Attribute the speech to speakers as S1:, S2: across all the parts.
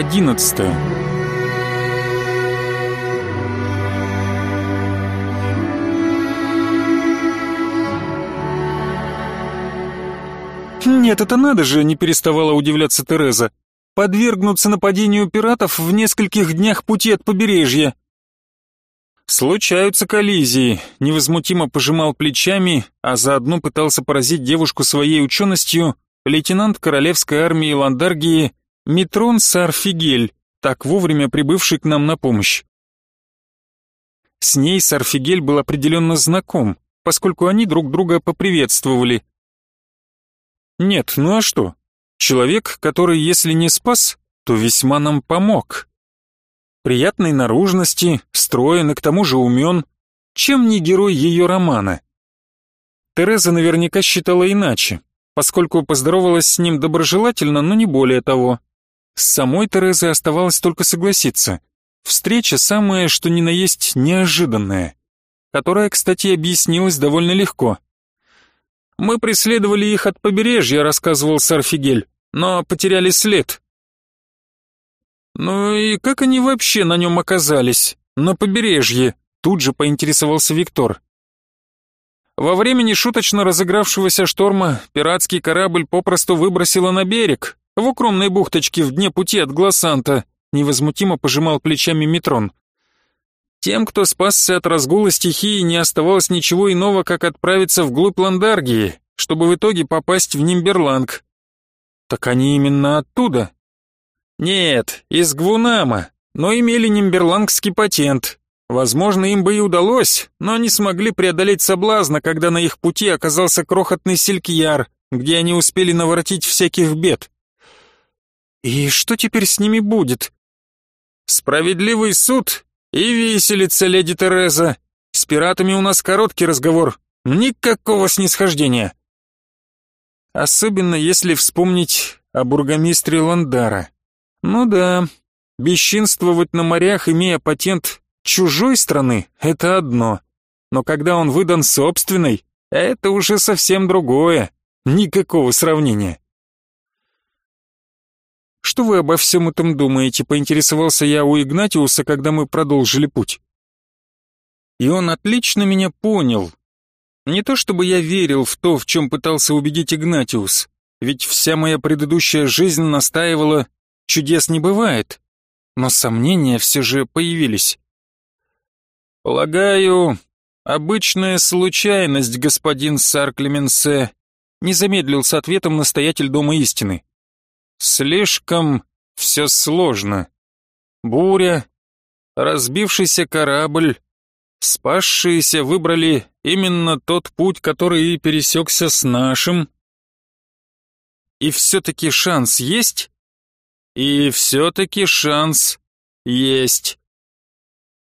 S1: одиннадцатая. «Нет, это надо же!» — не переставала удивляться Тереза. «Подвергнуться нападению пиратов в нескольких днях пути от побережья!» «Случаются коллизии», — невозмутимо пожимал плечами, а заодно пытался поразить девушку своей ученостью лейтенант Королевской армии Ландаргии Митрон Сарфигель, так вовремя прибывший к нам на помощь. С ней Сарфигель был определенно знаком, поскольку они друг друга поприветствовали, нет, ну а что? Человек, который, если не спас, то весьма нам помог. Приятной наружности, строен и к тому же умен. Чем не герой ее романа? Тереза наверняка считала иначе, поскольку поздоровалась с ним доброжелательно, но не более того. С самой Терезой оставалось только согласиться. Встреча самая, что ни на есть, неожиданная, которая, кстати, объяснилась довольно легко — мы преследовали их от побережья, рассказывал Сарфигель, но потеряли след. Ну и как они вообще на нем оказались? На побережье? Тут же поинтересовался Виктор. Во время нешуточно разыгравшегося шторма пиратский корабль попросту выбросило на берег, в укромной бухточке в дне пути от Глассанта, невозмутимо пожимал плечами Метрон. Тем, кто спасся от разгула стихии, не оставалось ничего иного, как отправиться вглубь Ландаргии, чтобы в итоге попасть в Нимберланг. Так они именно оттуда? Нет, из Гвунама, но имели нимберлангский патент. Возможно, им бы и удалось, но они смогли преодолеть соблазна, когда на их пути оказался крохотный Силькьяр, где они успели наворотить всяких бед. И что теперь с ними будет? Справедливый суд «И виселица, леди Тереза. С пиратами у нас короткий разговор. Никакого снисхождения». Особенно если вспомнить о бургомистре Ландара. Ну да, бесчинствовать на морях, имея патент чужой страны, это одно. Но когда он выдан собственной, это уже совсем другое. Никакого сравнения. «Что вы обо всем этом думаете?» — поинтересовался я у Игнатиуса, когда мы продолжили путь. И он отлично меня понял. Не то чтобы я верил в то, в чем пытался убедить Игнатиус, ведь вся моя предыдущая жизнь настаивала «чудес не бывает», но сомнения все же появились. «Полагаю, обычная случайность, господин Сар Клеменсе», не замедлил с ответом настоятель Дома истины. Слишком все сложно. Буря, разбившийся корабль, спасшиеся выбрали именно тот путь, который и пересекся с нашим. И все-таки шанс есть? И все-таки шанс есть.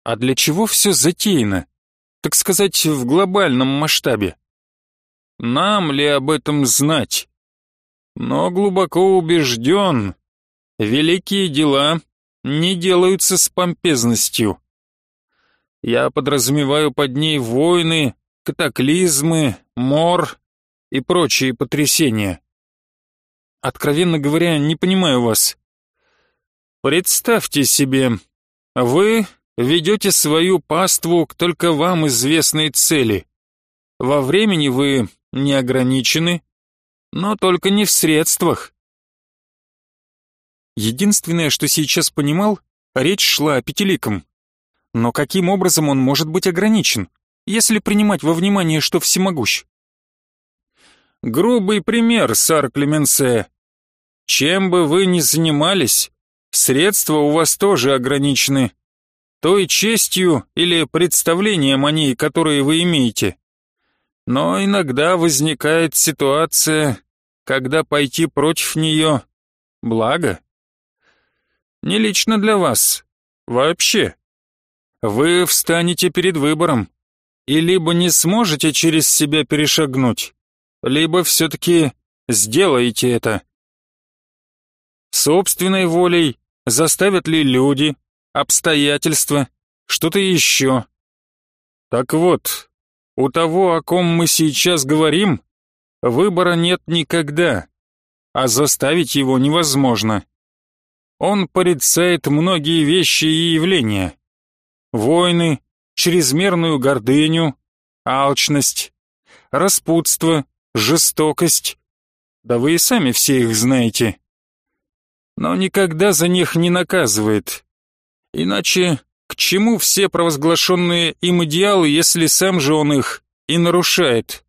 S1: А для чего все затеяно? Так сказать, в глобальном масштабе. Нам ли об этом знать? Но глубоко убежден, великие дела не делаются с помпезностью. Я подразумеваю под ней войны, катаклизмы, мор и прочие потрясения. Откровенно говоря, не понимаю вас. Представьте себе, вы ведете свою паству к только вам известной цели. Во времени вы не ограничены, но только не в средствах. Единственное, что сейчас понимал, речь шла о пятиликом. Но каким образом он может быть ограничен, если принимать во внимание, что всемогущ? Грубый пример, сар Клеменсе. Чем бы вы ни занимались, средства у вас тоже ограничены. Той честью или представлением о ней, которые вы имеете. Но иногда возникает ситуация, когда пойти против нее — благо. Не лично для вас, вообще. Вы встанете перед выбором, и либо не сможете через себя перешагнуть, либо все-таки сделаете это. Собственной волей заставят ли люди, обстоятельства, что-то еще. Так вот, у того, о ком мы сейчас говорим, выбора нет никогда, а заставить его невозможно. он порицает многие вещи и явления. Войны, чрезмерную гордыню, алчность, распутство, жестокость. Да вы и сами все их знаете. Но никогда за них не наказывает. Иначе чему все провозглашенные им идеалы, если сам же он их и нарушает?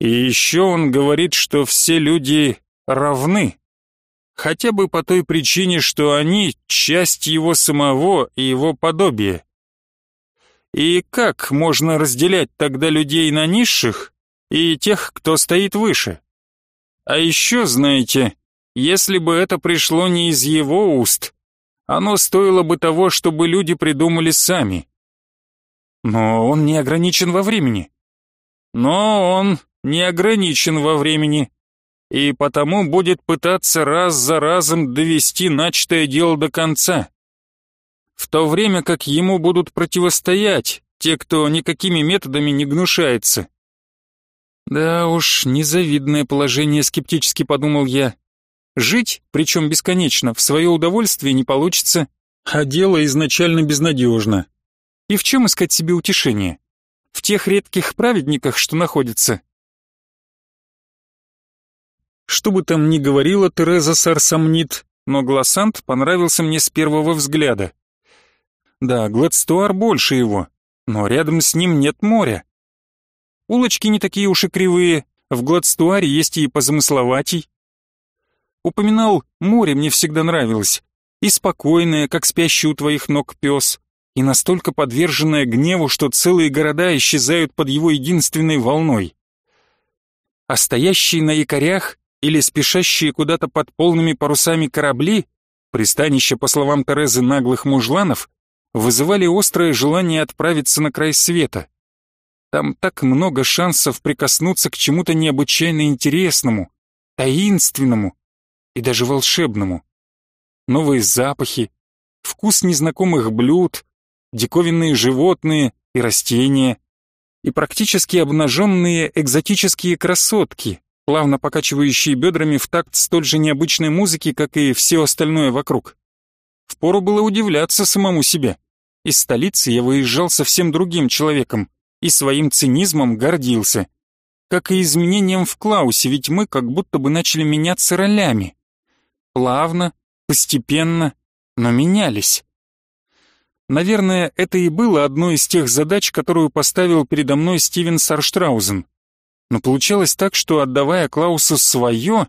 S1: И еще он говорит, что все люди равны. Хотя бы по той причине, что они — часть его самого и его подобия. И как можно разделять тогда людей на низших и тех, кто стоит выше? А еще, знаете, если бы это пришло не из его уст, оно стоило бы того, чтобы люди придумали сами. Но он не ограничен во времени. Но он не ограничен во времени и потому будет пытаться раз за разом довести начатое дело до конца в то время как ему будут противостоять те, кто никакими методами не гнушается. Да уж, незавидное положение, скептически подумал я. Жить, причем бесконечно, в свое удовольствие не получится, а дело изначально безнадежно. И в чем искать себе утешение? В тех редких праведниках, что находятся? Что бы там ни говорила Тереза Сарсамнит, но Глассант понравился мне с первого взгляда. Да, Гладстуар больше его, но рядом с ним нет моря. Улочки не такие уж и кривые, в Гладстуаре есть и позамысловатей. Упоминал, море мне всегда нравилось, и спокойное, как спящий у твоих ног пес, и настолько подверженное гневу, что целые города исчезают под его единственной волной. А стоящие на якорях или спешащие куда-то под полными парусами корабли, пристанище, по словам Терезы, наглых мужланов, вызывали острое желание отправиться на край света. Там так много шансов прикоснуться к чему-то необычайно интересному, таинственному и даже волшебному. Новые запахи, вкус незнакомых блюд, диковинные животные и растения, и практически обнаженные экзотические красотки, плавно покачивающие бедрами в такт столь же необычной музыки, как и все остальное вокруг. Впору было удивляться самому себе. Из столицы я выезжал совсем другим человеком и своим цинизмом гордился. Как и изменением в Клаусе, ведь мы как будто бы начали меняться ролями. Плавно, постепенно, но менялись. Наверное, это и было одной из тех задач, которую поставил передо мной Стивен Сарштраузен. Но получалось так, что отдавая Клаусу свое,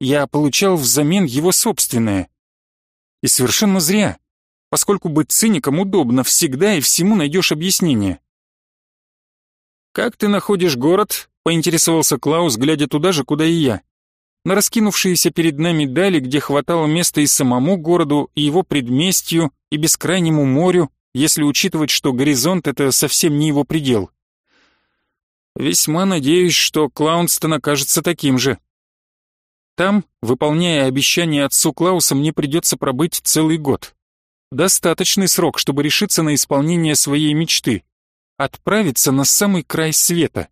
S1: я получал взамен его собственное. И совершенно зря поскольку быть циником удобно, всегда и всему найдешь объяснение. «Как ты находишь город?» — поинтересовался Клаус, глядя туда же, куда и я. На раскинувшиеся перед нами дали, где хватало места и самому городу, и его предместью, и бескрайнему морю, если учитывать, что горизонт — это совсем не его предел. Весьма надеюсь, что Клаунстон окажется таким же. Там, выполняя обещание отцу Клауса, мне придется пробыть целый год. Достаточный срок, чтобы решиться на исполнение своей мечты — отправиться на самый край света.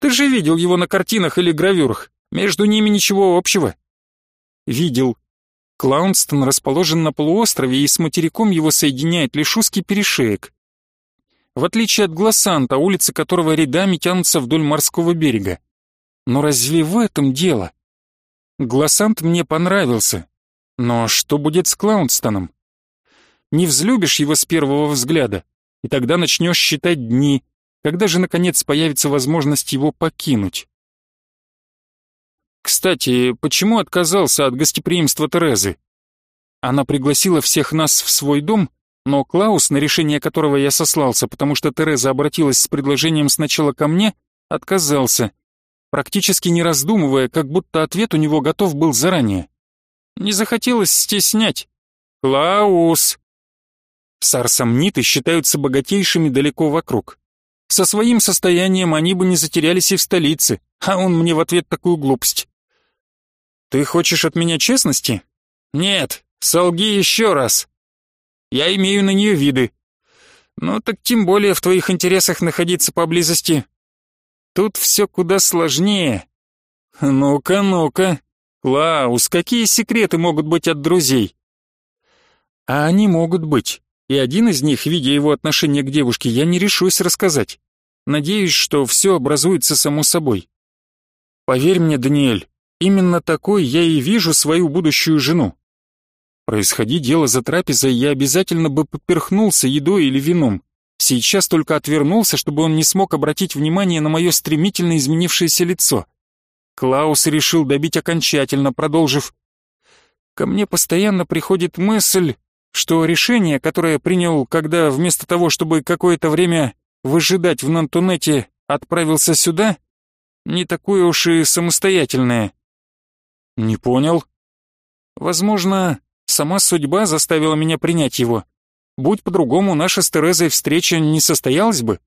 S1: Ты же видел его на картинах или гравюрах, между ними ничего общего. Видел. Клаунстон расположен на полуострове, и с материком его соединяет лишь узкий перешеек. В отличие от Глассанта, улицы которого рядами тянутся вдоль морского берега. Но разве в этом дело? Глассант мне понравился, но что будет с Клаунстоном? Не взлюбишь его с первого взгляда, и тогда начнешь считать дни, когда же наконец появится возможность его покинуть. Кстати, почему отказался от гостеприимства Терезы? Она пригласила всех нас в свой дом, но Клаус, на решение которого я сослался, потому что Тереза обратилась с предложением сначала ко мне, отказался, практически не раздумывая, как будто ответ у него готов был заранее. Не захотелось стеснять. Клаус. Сарсамниты считаются богатейшими далеко вокруг. Со своим состоянием они бы не затерялись и в столице, а он мне в ответ такую глупость. Ты хочешь от меня честности? Нет, солги еще раз. Я имею на нее виды. Ну так тем более в твоих интересах находиться поблизости. Тут все куда сложнее. Ну-ка, ну-ка. Клаус, какие секреты могут быть от друзей? А они могут быть. И один из них, видя его отношение к девушке, я не решусь рассказать. Надеюсь, что все образуется само собой. Поверь мне, Даниэль, именно такой я и вижу свою будущую жену. Происходи дело за трапезой, я обязательно бы поперхнулся едой или вином. Сейчас только отвернулся, чтобы он не смог обратить внимание на мое стремительно изменившееся лицо. Клаус решил добить окончательно, продолжив. «Ко мне постоянно приходит мысль, что решение, которое принял, когда вместо того, чтобы какое-то время выжидать в Нантунете, отправился сюда, не такое уж и самостоятельное». «Не понял». «Возможно, Сама судьба заставила меня принять его. Будь по-другому, наша с Терезой встреча не состоялась бы.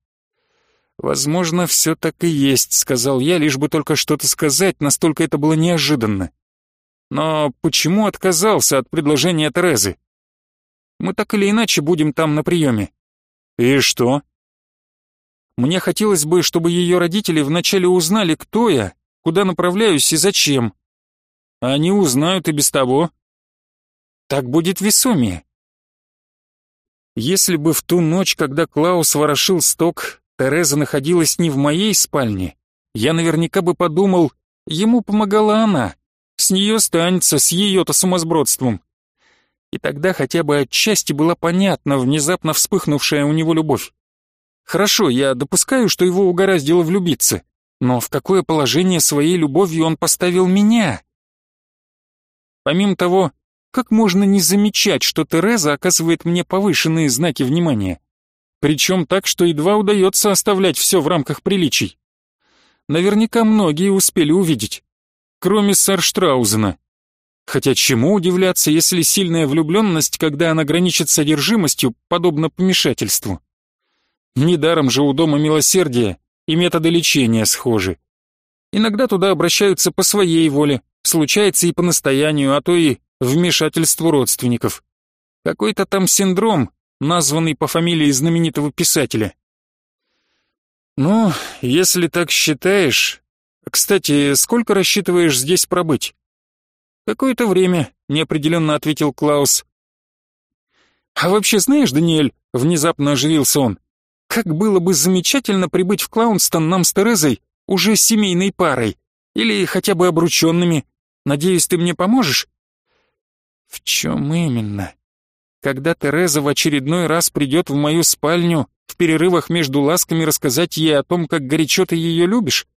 S1: «Возможно, все так и есть», — сказал я, лишь бы только что-то сказать, настолько это было неожиданно. Но почему отказался от предложения Терезы? Мы так или иначе будем там на приеме. И что? Мне хотелось бы, чтобы ее родители вначале узнали, кто я, куда направляюсь и зачем. Они узнают и без того. Так будет весомее. Если бы в ту ночь, когда Клаус ворошил сток, Тереза находилась не в моей спальне, я наверняка бы подумал, ему помогала она. С нее станется, с ее-то сумасбродством. И тогда хотя бы отчасти была понятна внезапно вспыхнувшая у него любовь. Хорошо, я допускаю, что его угораздило влюбиться, но в какое положение своей любовью он поставил меня? Помимо того, как можно не замечать, что Тереза оказывает мне повышенные знаки внимания? Причем так, что едва удается оставлять все в рамках приличий. Наверняка многие успели увидеть. Кроме Сарштраузена. Хотя чему удивляться, если сильная влюбленность, когда она граничит содержимостью, подобно помешательству? Недаром же у Дома Милосердия и методы лечения схожи. Иногда туда обращаются по своей воле, случается и по настоянию, а то и вмешательству родственников. Какой-то там синдром, названный по фамилии знаменитого писателя. Ну, если так считаешь... Кстати, сколько рассчитываешь здесь пробыть? Какое-то время, неопределенно ответил Клаус. А вообще знаешь, Даниэль, внезапно оживился он, как было бы замечательно прибыть в Клаунстон нам с Терезой уже семейной парой, или хотя бы обрученными. Надеюсь, ты мне поможешь? В чем именно? Когда Тереза в очередной раз придет в мою спальню, в перерывах между ласками рассказать ей о том, как горячо ты ее любишь?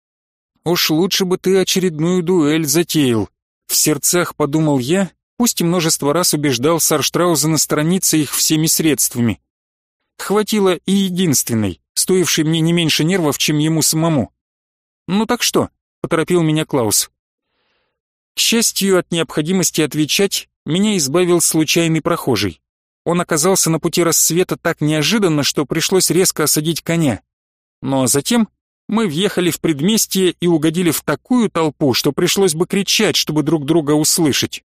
S1: Уж лучше бы ты очередную дуэль затеял. В сердцах подумал я, пусть и множество раз убеждал Сарштрауза на странице их всеми средствами. Хватило и единственной, стоившей мне не меньше нервов, чем ему самому. «Ну так что?» — поторопил меня Клаус. К счастью, от необходимости отвечать меня избавил случайный прохожий. Он оказался на пути рассвета так неожиданно, что пришлось резко осадить коня. Но затем мы въехали в предместье и угодили в такую толпу, что пришлось бы кричать, чтобы друг друга услышать.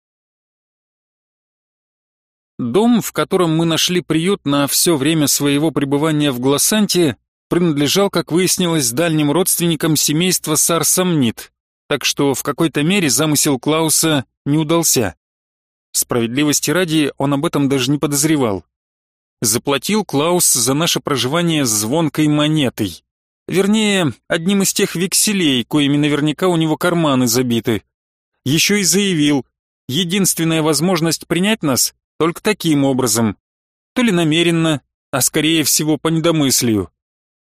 S1: Дом, в котором мы нашли приют на все время своего пребывания в Глассанте, принадлежал, как выяснилось, дальним родственникам семейства Сарсамнит, так что в какой-то мере замысел Клауса не удался. Справедливости ради, он об этом даже не подозревал. Заплатил Клаус за наше проживание звонкой монетой. Вернее, одним из тех векселей, коими наверняка у него карманы забиты. Еще и заявил, единственная возможность принять нас только таким образом. То ли намеренно, а скорее всего по недомыслию.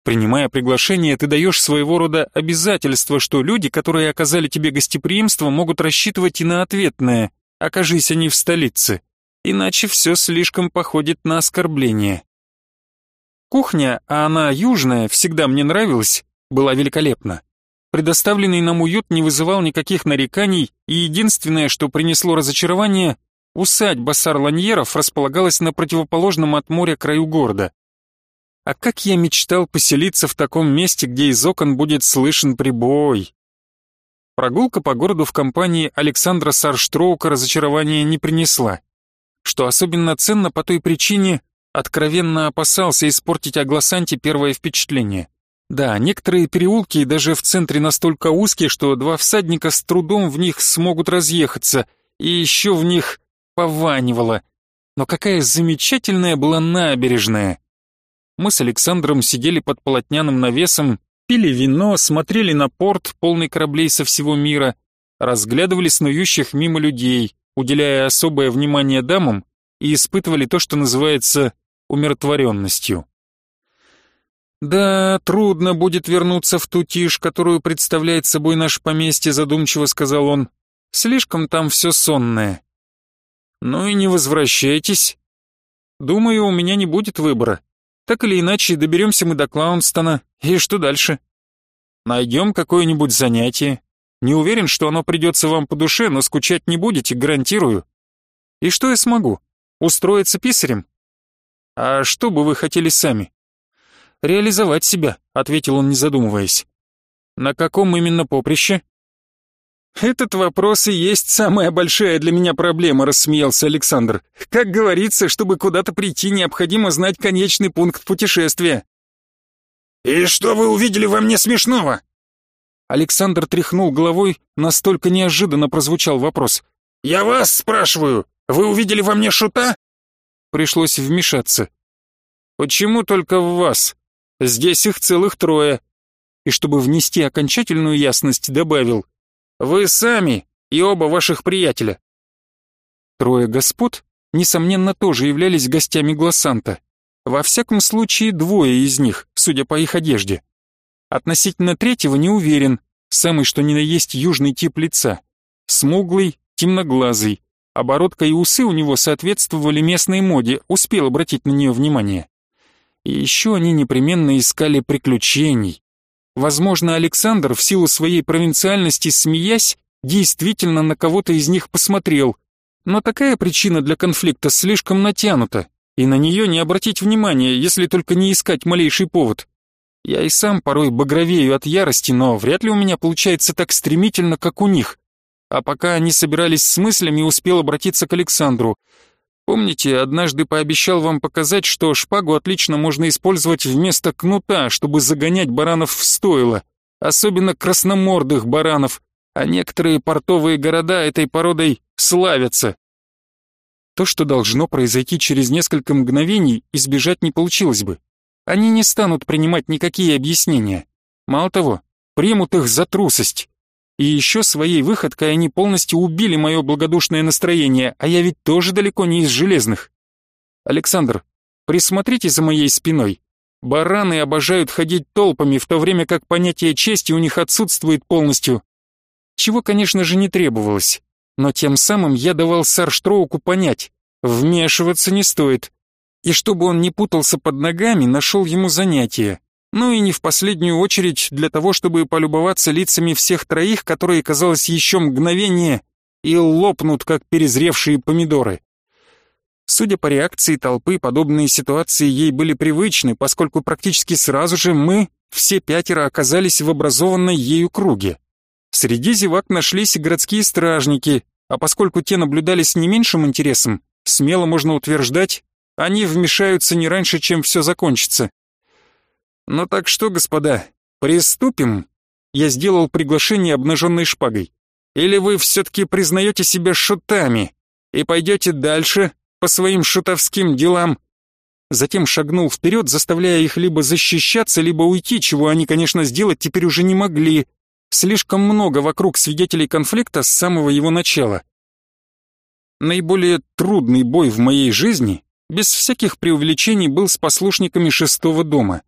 S1: Принимая приглашение, ты даешь своего рода обязательство, что люди, которые оказали тебе гостеприимство, могут рассчитывать и на ответное окажись они в столице, иначе все слишком походит на оскорбление. Кухня, а она южная, всегда мне нравилась, была великолепна. Предоставленный нам уют не вызывал никаких нареканий, и единственное, что принесло разочарование, усадьба Сарланьеров располагалась на противоположном от моря краю города. А как я мечтал поселиться в таком месте, где из окон будет слышен прибой. Прогулка по городу в компании Александра Сарштроука разочарования не принесла. Что особенно ценно по той причине, откровенно опасался испортить о Глассанте первое впечатление. Да, некоторые переулки даже в центре настолько узкие, что два всадника с трудом в них смогут разъехаться, и еще в них пованивало. Но какая замечательная была набережная! Мы с Александром сидели под полотняным навесом, пили вино, смотрели на порт, полный кораблей со всего мира, разглядывали снующих мимо людей, уделяя особое внимание дамам и испытывали то, что называется умиротворенностью. «Да, трудно будет вернуться в ту тишь, которую представляет собой наше поместье», задумчиво сказал он. «Слишком там все сонное». «Ну и не возвращайтесь. Думаю, у меня не будет выбора. Так или иначе, доберемся мы до Клаунстона. И что дальше? Найдем какое-нибудь занятие. Не уверен, что оно придется вам по душе, но скучать не будете, гарантирую. И что я смогу? Устроиться писарем? А что бы вы хотели сами? реализовать себя», — ответил он, не задумываясь. «На каком именно поприще?» «Этот вопрос и есть самая большая для меня проблема», — рассмеялся Александр. «Как говорится, чтобы куда-то прийти, необходимо знать конечный пункт путешествия». «И что вы увидели во мне смешного?» Александр тряхнул головой, настолько неожиданно прозвучал вопрос. «Я вас спрашиваю, вы увидели во мне шута?» Пришлось вмешаться. «Почему только в вас?» Здесь их целых трое. И чтобы внести окончательную ясность, добавил. Вы сами и оба ваших приятеля. Трое господ, несомненно, тоже являлись гостями Глассанта. Во всяком случае, двое из них, судя по их одежде. Относительно третьего не уверен, самый что ни на есть южный тип лица. Смуглый, темноглазый. Оборотка и усы у него соответствовали местной моде, успел обратить на нее внимание. И еще они непременно искали приключений. Возможно, Александр, в силу своей провинциальности, смеясь, действительно на кого-то из них посмотрел. Но такая причина для конфликта слишком натянута, и на нее не обратить внимания, если только не искать малейший повод. Я и сам порой багровею от ярости, но вряд ли у меня получается так стремительно, как у них. А пока они собирались с мыслями, успел обратиться к Александру — Помните, однажды пообещал вам показать, что шпагу отлично можно использовать вместо кнута, чтобы загонять баранов в стойло, особенно красномордых баранов, а некоторые портовые города этой породой славятся. То, что должно произойти через несколько мгновений, избежать не получилось бы. Они не станут принимать никакие объяснения. Мало того, примут их за трусость. И еще своей выходкой они полностью убили мое благодушное настроение, а я ведь тоже далеко не из железных. Александр, присмотрите за моей спиной. Бараны обожают ходить толпами, в то время как понятие чести у них отсутствует полностью. Чего, конечно же, не требовалось. Но тем самым я давал Сарштроуку понять, вмешиваться не стоит. И чтобы он не путался под ногами, нашел ему занятие. Ну и не в последнюю очередь для того, чтобы полюбоваться лицами всех троих, которые, казалось, еще мгновение и лопнут, как перезревшие помидоры. Судя по реакции толпы, подобные ситуации ей были привычны, поскольку практически сразу же мы, все пятеро, оказались в образованной ею круге. Среди зевак нашлись и городские стражники, а поскольку те наблюдали с не меньшим интересом, смело можно утверждать, они вмешаются не раньше, чем все закончится. «Ну так что, господа, приступим?» Я сделал приглашение обнаженной шпагой. «Или вы все-таки признаете себя шутами и пойдете дальше по своим шутовским делам?» Затем шагнул вперед, заставляя их либо защищаться, либо уйти, чего они, конечно, сделать теперь уже не могли. Слишком много вокруг свидетелей конфликта с самого его начала. Наиболее трудный бой в моей жизни, без всяких преувеличений, был с послушниками шестого дома.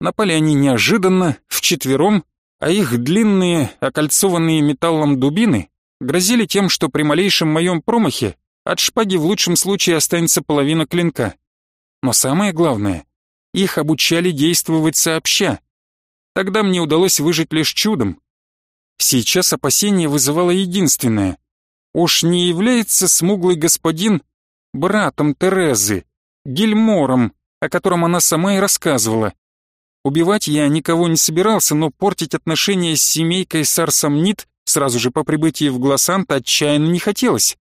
S1: Напали они неожиданно, вчетвером, а их длинные, окольцованные металлом дубины грозили тем, что при малейшем моем промахе от шпаги в лучшем случае останется половина клинка. Но самое главное, их обучали действовать сообща. Тогда мне удалось выжить лишь чудом. Сейчас опасение вызывало единственное. Уж не является смуглый господин братом Терезы, Гильмором, о котором она сама и рассказывала. Убивать я никого не собирался, но портить отношения с семейкой Сарсамнит сразу же по прибытии в Глассант отчаянно не хотелось.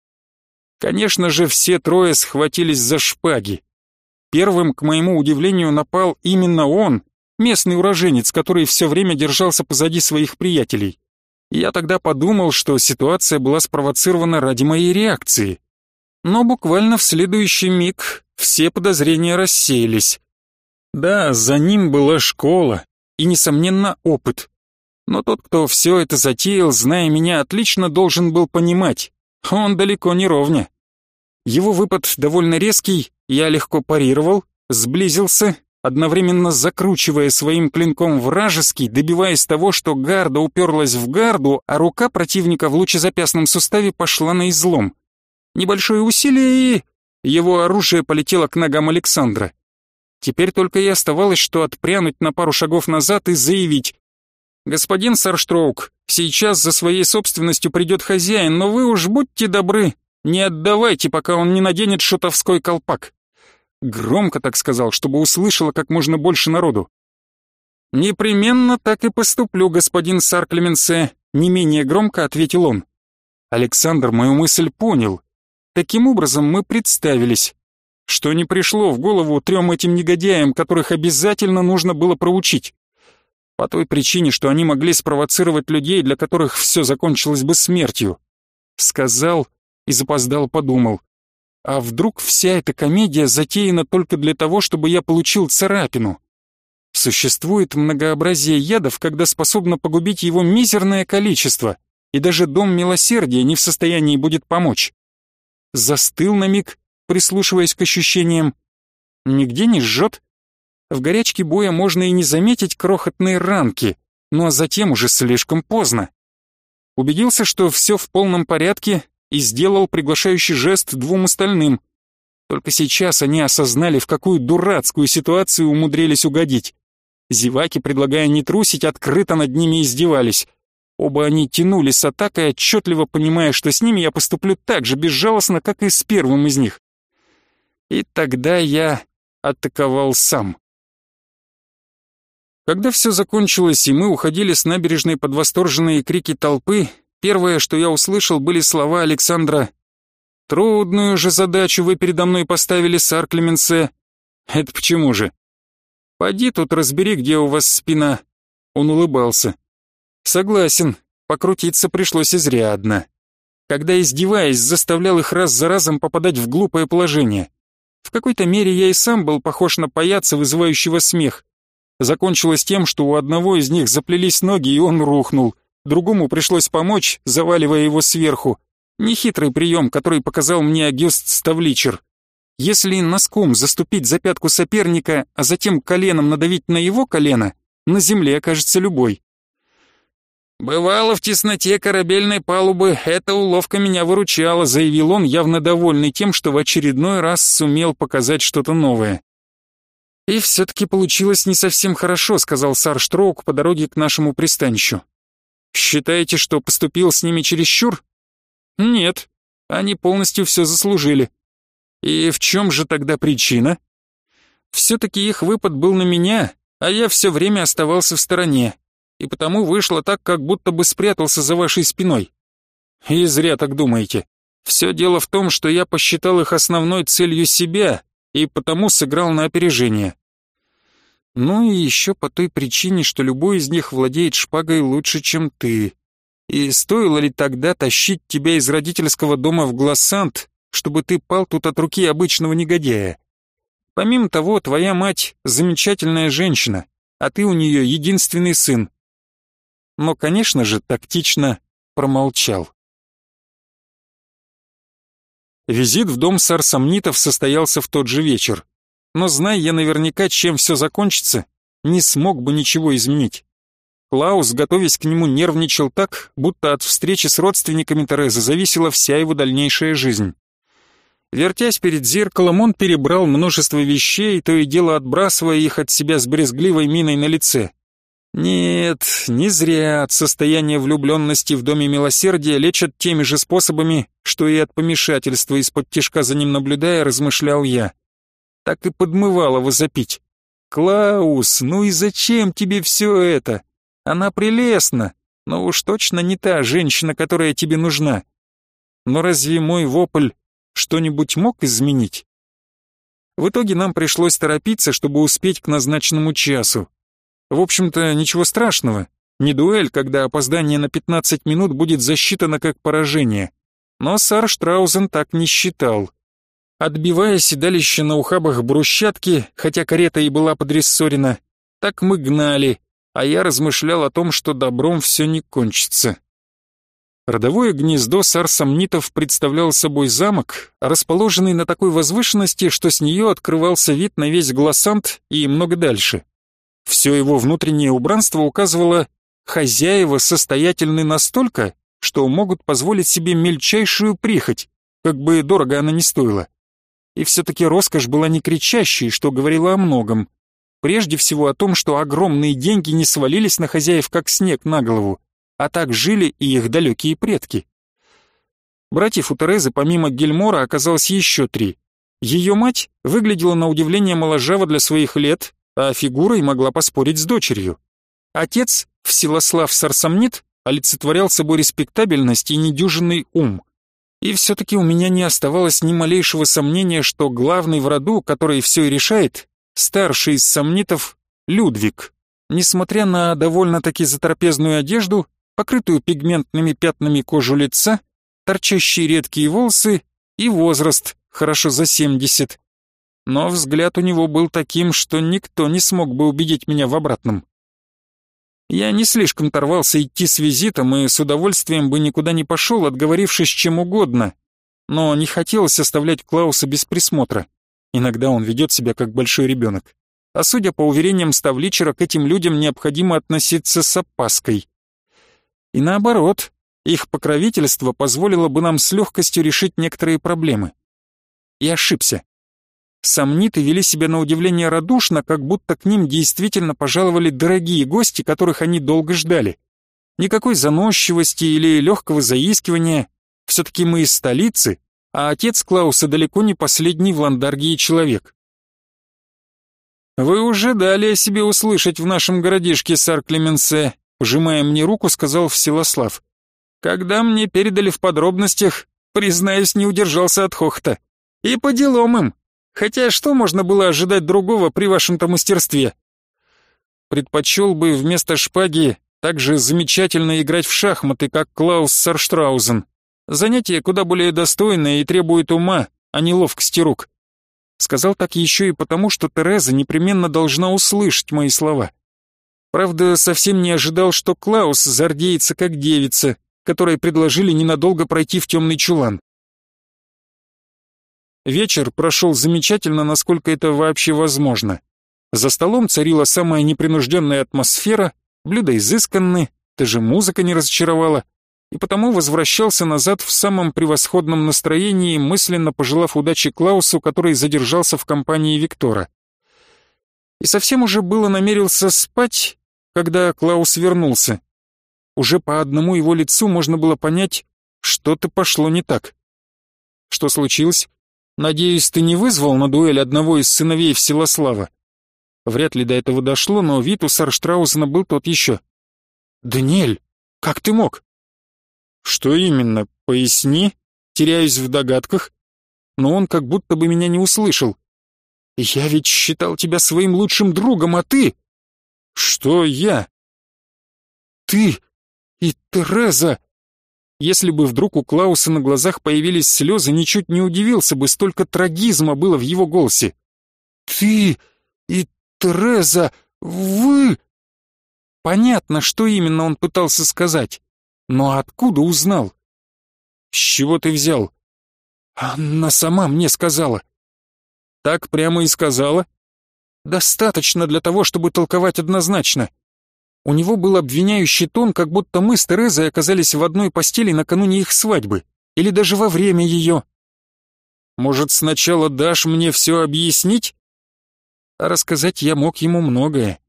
S1: Конечно же, все трое схватились за шпаги. Первым, к моему удивлению, напал именно он, местный уроженец, который все время держался позади своих приятелей. Я тогда подумал, что ситуация была спровоцирована ради моей реакции. Но буквально в следующий миг все подозрения рассеялись. Да, за ним была школа и, несомненно, опыт. Но тот, кто все это затеял, зная меня отлично, должен был понимать, он далеко не ровня. Его выпад довольно резкий, я легко парировал, сблизился, одновременно закручивая своим клинком вражеский, добиваясь того, что гарда уперлась в гарду, а рука противника в лучезапястном суставе пошла на излом. Небольшое усилие и... Его оружие полетело к ногам Александра. Теперь только и оставалось, что отпрянуть на пару шагов назад и заявить. «Господин Сарштроук, сейчас за своей собственностью придет хозяин, но вы уж будьте добры, не отдавайте, пока он не наденет шутовской колпак». Громко так сказал, чтобы услышало как можно больше народу. «Непременно так и поступлю, господин Сарклеменсе», не менее громко ответил он. Александр мою мысль понял. Таким образом мы представились, что не пришло в голову трем этим негодяям, которых обязательно нужно было проучить. По той причине, что они могли спровоцировать людей, для которых все закончилось бы смертью. Сказал и запоздал подумал. А вдруг вся эта комедия затеяна только для того, чтобы я получил царапину? Существует многообразие ядов, когда способно погубить его мизерное количество, и даже дом милосердия не в состоянии будет помочь. Застыл на миг, прислушиваясь к ощущениям. Нигде не жжет. В горячке боя можно и не заметить крохотные ранки, но затем уже слишком поздно. Убедился, что все в полном порядке, и сделал приглашающий жест двум остальным. Только сейчас они осознали, в какую дурацкую ситуацию умудрились угодить. Зеваки, предлагая не трусить, открыто над ними издевались. Оба они тянулись с атакой, отчетливо понимая, что с ними я поступлю так же безжалостно, как и с первым из них. И тогда я атаковал сам. Когда все закончилось и мы уходили с набережной под восторженные крики толпы, Первое, что я услышал, были слова Александра. «Трудную же задачу вы передо мной поставили, сар Клеменсе». «Это почему же?» «Поди тут разбери, где у вас спина». Он улыбался. «Согласен, покрутиться пришлось изрядно. Когда, издеваясь, заставлял их раз за разом попадать в глупое положение. В какой-то мере я и сам был похож на паяца, вызывающего смех. Закончилось тем, что у одного из них заплелись ноги, и он рухнул — другому пришлось помочь, заваливая его сверху. Нехитрый прием, который показал мне Агюст Ставличер. Если носком заступить за пятку соперника, а затем коленом надавить на его колено, на земле окажется любой. «Бывало, в тесноте корабельной палубы эта уловка меня выручала», заявил он, явно довольный тем, что в очередной раз сумел показать что-то новое. «И все-таки получилось не совсем хорошо», — сказал Сарштроук по дороге к нашему пристанищу. Считаете, что поступил с ними чересчур? Нет, они полностью все заслужили. И в чем же тогда причина? Все-таки их выпад был на меня, а я все время оставался в стороне, и потому вышло так, как будто бы спрятался за вашей спиной. И зря так думаете. Все дело в том, что я посчитал их основной целью себя, и потому сыграл на опережение. Ну и еще по той причине, что любой из них владеет шпагой лучше, чем ты. И стоило ли тогда тащить тебя из родительского дома в Глассант, чтобы ты пал тут от руки обычного негодяя? Помимо того, твоя мать замечательная женщина, а ты у нее единственный сын. Но, конечно же, тактично промолчал. Визит в дом сарсамнитов состоялся в тот же вечер но зная я наверняка, чем все закончится, не смог бы ничего изменить. Клаус, готовясь к нему, нервничал так, будто от встречи с родственниками Терезы зависела вся его дальнейшая жизнь. Вертясь перед зеркалом, он перебрал множество вещей, то и дело отбрасывая их от себя с брезгливой миной на лице. Нет, не зря от состояния влюбленности в Доме Милосердия лечат теми же способами, что и от помешательства из-под тишка за ним наблюдая, размышлял я так и подмывало возопить. «Клаус, ну и зачем тебе все это? Она прелестна, но уж точно не та женщина, которая тебе нужна. Но разве мой вопль что-нибудь мог изменить?» В итоге нам пришлось торопиться, чтобы успеть к назначенному часу. В общем-то, ничего страшного. Не дуэль, когда опоздание на 15 минут будет засчитано как поражение. Но сар Штраузен так не считал. Отбивая седалище на ухабах брусчатки, хотя карета и была подрессорена, так мы гнали, а я размышлял о том, что добром все не кончится. Родовое гнездо сарсамнитов представлял собой замок, расположенный на такой возвышенности, что с нее открывался вид на весь глассант и много дальше. Все его внутреннее убранство указывало, хозяева состоятельны настолько, что могут позволить себе мельчайшую прихоть, как бы дорого она ни стоила. И все-таки роскошь была не кричащей, что говорило о многом. Прежде всего о том, что огромные деньги не свалились на хозяев, как снег на голову, а так жили и их далекие предки. Братьев у Терезы помимо Гельмора оказалось еще три. Ее мать выглядела на удивление моложаво для своих лет, а фигурой могла поспорить с дочерью. Отец, Всилослав Сарсамнит, олицетворял собой респектабельность и недюжинный ум. И все-таки у меня не оставалось ни малейшего сомнения, что главный в роду, который все и решает, старший из сомнитов, Людвиг. Несмотря на довольно-таки затрапезную одежду, покрытую пигментными пятнами кожу лица, торчащие редкие волосы и возраст, хорошо за 70. Но взгляд у него был таким, что никто не смог бы убедить меня в обратном. Я не слишком торвался идти с визитом и с удовольствием бы никуда не пошел, отговорившись чем угодно, но не хотелось оставлять Клауса без присмотра. Иногда он ведет себя как большой ребенок. А судя по уверениям Ставличера, к этим людям необходимо относиться с опаской. И наоборот, их покровительство позволило бы нам с легкостью решить некоторые проблемы. И ошибся. Сомниты вели себя на удивление радушно, как будто к ним действительно пожаловали дорогие гости, которых они долго ждали. Никакой заносчивости или легкого заискивания. Все-таки мы из столицы, а отец Клауса далеко не последний в Ландаргии человек. «Вы уже дали о себе услышать в нашем городишке, сар Клеменсе», Пожимая мне руку, сказал Всилослав. Когда мне передали в подробностях, признаюсь, не удержался от хохота. И по делам им. Хотя что можно было ожидать другого при вашем-то мастерстве? Предпочел бы вместо шпаги также замечательно играть в шахматы, как Клаус Сарштраузен. Занятие куда более достойное и требует ума, а не ловкости рук. Сказал так еще и потому, что Тереза непременно должна услышать мои слова. Правда, совсем не ожидал, что Клаус зардеется как девица, которой предложили ненадолго пройти в темный чулан. Вечер прошел замечательно, насколько это вообще возможно. За столом царила самая непринужденная атмосфера, блюда изысканны, даже музыка не разочаровала, и потому возвращался назад в самом превосходном настроении, мысленно пожелав удачи Клаусу, который задержался в компании Виктора. И совсем уже было намерился спать, когда Клаус вернулся. Уже по одному его лицу можно было понять, что-то пошло не так. Что случилось? Надеюсь, ты не вызвал на дуэль одного из сыновей Вселослава? Вряд ли до этого дошло, но вид у Сарштраузена был тот еще. «Даниэль, как ты мог?» «Что именно? Поясни?» Теряюсь в догадках. Но он как будто бы меня не услышал. «Я ведь считал тебя своим лучшим другом, а ты...» «Что я?» «Ты и Тереза!» Если бы вдруг у Клауса на глазах появились слезы, ничуть не удивился бы, столько трагизма было в его голосе. «Ты и Тереза, вы...» Понятно, что именно он пытался сказать, но откуда узнал? «С чего ты взял?» «Она сама мне сказала». «Так прямо и сказала?» Достаточно для того, чтобы толковать однозначно. У него был обвиняющий тон, как будто мы с Терезой оказались в одной постели накануне их свадьбы, или даже во время ее. Может, сначала дашь мне все объяснить? А рассказать я мог ему многое.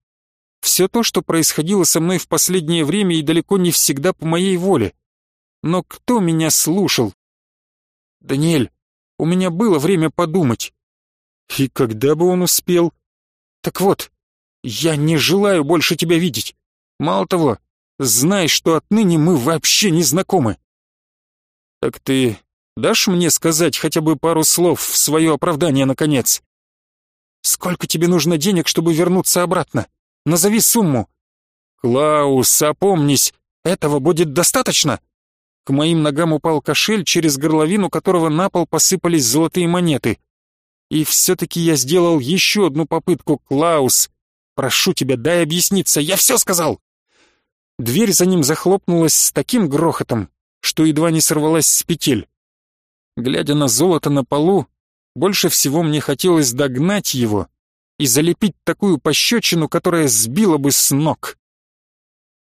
S1: Все то, что происходило со мной в последнее время и далеко не всегда по моей воле. Но кто меня слушал? Даниэль, у меня было время подумать. И когда бы он успел? Так вот, я не желаю больше тебя видеть. Мало того, знай, что отныне мы вообще не знакомы. Так ты дашь мне сказать хотя бы пару слов в свое оправдание, наконец? Сколько тебе нужно денег, чтобы вернуться обратно? Назови сумму». «Клаус, опомнись, этого будет достаточно?» К моим ногам упал кошель, через горловину которого на пол посыпались золотые монеты. И все-таки я сделал еще одну попытку, Клаус. Прошу тебя, дай объясниться, я все сказал. Дверь за ним захлопнулась с таким грохотом, что едва не сорвалась с петель. Глядя на золото на полу, больше всего мне хотелось догнать его и залепить такую пощечину, которая сбила бы с ног.